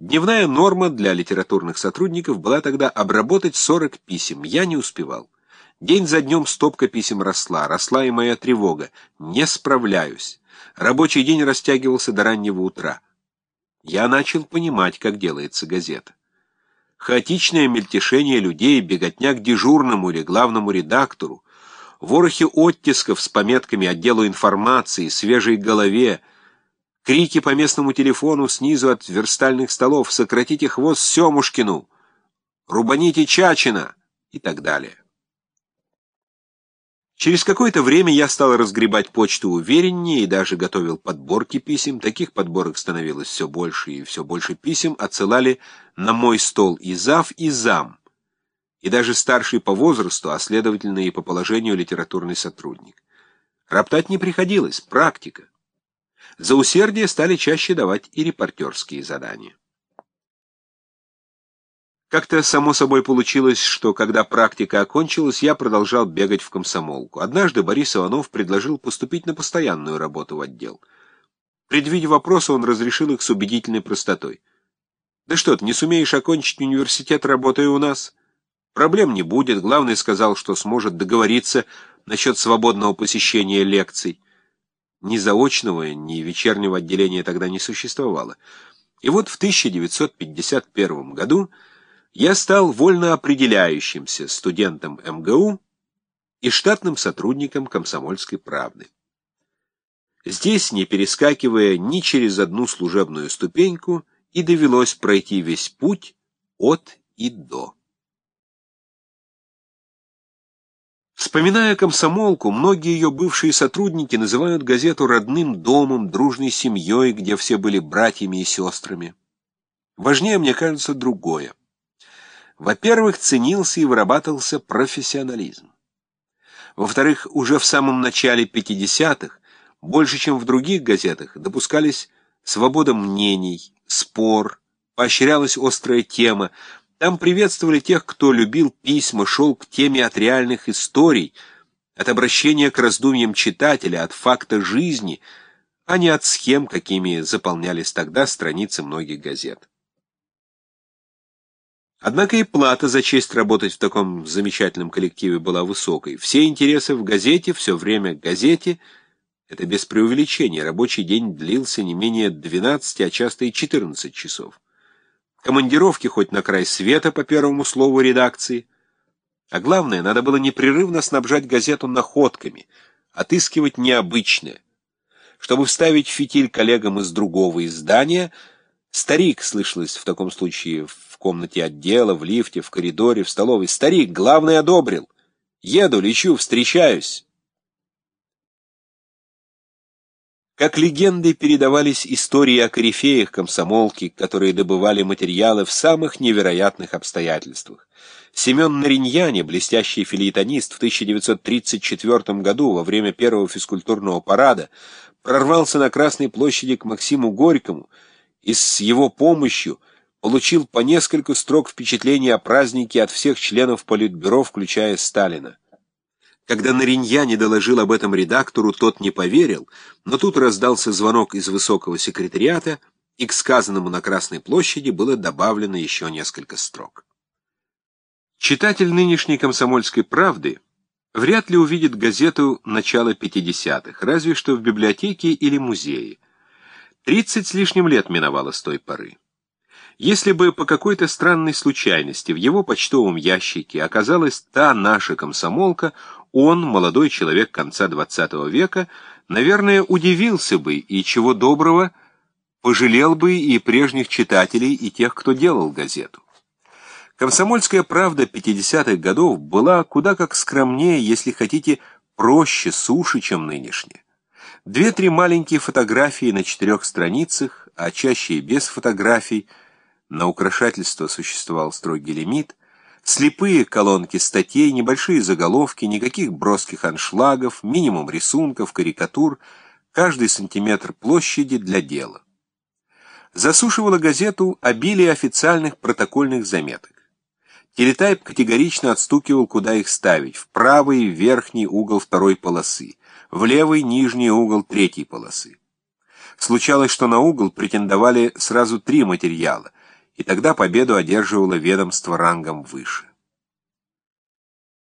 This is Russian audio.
Дневная норма для литературных сотрудников была тогда обработать 40 писем. Я не успевал. День за днем стопка писем росла, росла и моя тревога. Не справляюсь. Рабочий день растягивался до раннего утра. Я начал понимать, как делается газета. Хаотичное мельтешение людей, беготня к дежурному или главному редактору, ворохи оттисков с пометками отделу информации, свежей голове, крики по местному телефону снизу от верстальных столов «Сократите хвост Семушкину!», «Рубаните Чачина!» и так далее. Через какое-то время я стал разгребать почту увереннее и даже готовил подборки писем. Таких подборок становилось все больше, и все больше писем отсылали на мой стол и зав, и зам, и даже старший по возрасту, а следовательно и по положению литературный сотрудник. Роптать не приходилось, практика. За усердие стали чаще давать и репортерские задания. Как-то само собой получилось, что когда практика окончилась, я продолжал бегать в комсомолку. Однажды Борис Иванов предложил поступить на постоянную работу в отдел. Предвидя вопросы, он разрешил их с убедительной простотой. «Да что ты, не сумеешь окончить университет, работая у нас?» «Проблем не будет. Главный сказал, что сможет договориться насчет свободного посещения лекций. Ни заочного, ни вечернего отделения тогда не существовало. И вот в 1951 году я стал вольно определяющимся студентом МГУ и штатным сотрудником «Комсомольской правды». Здесь, не перескакивая ни через одну служебную ступеньку, и довелось пройти весь путь от и до. Вспоминая комсомолку, многие ее бывшие сотрудники называют газету родным домом, дружной семьей, где все были братьями и сестрами. Важнее, мне кажется, другое. Во-первых, ценился и вырабатывался профессионализм. Во-вторых, уже в самом начале 50-х, больше, чем в других газетах, допускались свобода мнений, спор, поощрялась острая тема. Там приветствовали тех, кто любил письма, шел к теме от реальных историй, от обращения к раздумьям читателя, от факта жизни, а не от схем, какими заполнялись тогда страницы многих газет. Однако и плата за честь работать в таком замечательном коллективе была высокой. Все интересы в газете, все время газете — это без преувеличения. Рабочий день длился не менее 12, а часто и 14 часов. Командировки хоть на край света по первому слову редакции. А главное, надо было непрерывно снабжать газету находками, отыскивать необычное. Чтобы вставить фитиль коллегам из другого издания, старик, слышалось в таком случае, комнате отдела, в лифте, в коридоре, в столовой. Старик, главный одобрил. Еду, лечу, встречаюсь. Как легенды передавались истории о корифеях комсомолки, которые добывали материалы в самых невероятных обстоятельствах. Семен Нариньяне, блестящий филеетонист, в 1934 году во время первого физкультурного парада прорвался на Красной площади к Максиму Горькому и с его помощью – получил по несколько строк впечатления о празднике от всех членов Политбюро, включая Сталина. Когда Нариньяне доложил об этом редактору, тот не поверил, но тут раздался звонок из высокого секретариата, и к сказанному на Красной площади было добавлено еще несколько строк. Читатель нынешней «Комсомольской правды» вряд ли увидит газету начала 50-х, разве что в библиотеке или музее. Тридцать с лишним лет миновало с той поры. Если бы по какой-то странной случайности в его почтовом ящике оказалась та наша комсомолка, он, молодой человек конца XX века, наверное, удивился бы и, чего доброго, пожалел бы и прежних читателей, и тех, кто делал газету. «Комсомольская правда» 50-х годов была куда как скромнее, если хотите, проще, суше, чем нынешняя. Две-три маленькие фотографии на четырех страницах, а чаще и без фотографий – на украшательство существовал строгий лимит, слепые колонки статей, небольшие заголовки, никаких броских аншлагов, минимум рисунков, карикатур, каждый сантиметр площади для дела. Засушивала газету обилие официальных протокольных заметок. Телетайп категорично отстукивал, куда их ставить, в правый верхний угол второй полосы, в левый нижний угол третьей полосы. Случалось, что на угол претендовали сразу три материала – и тогда победу одерживало ведомство рангом выше.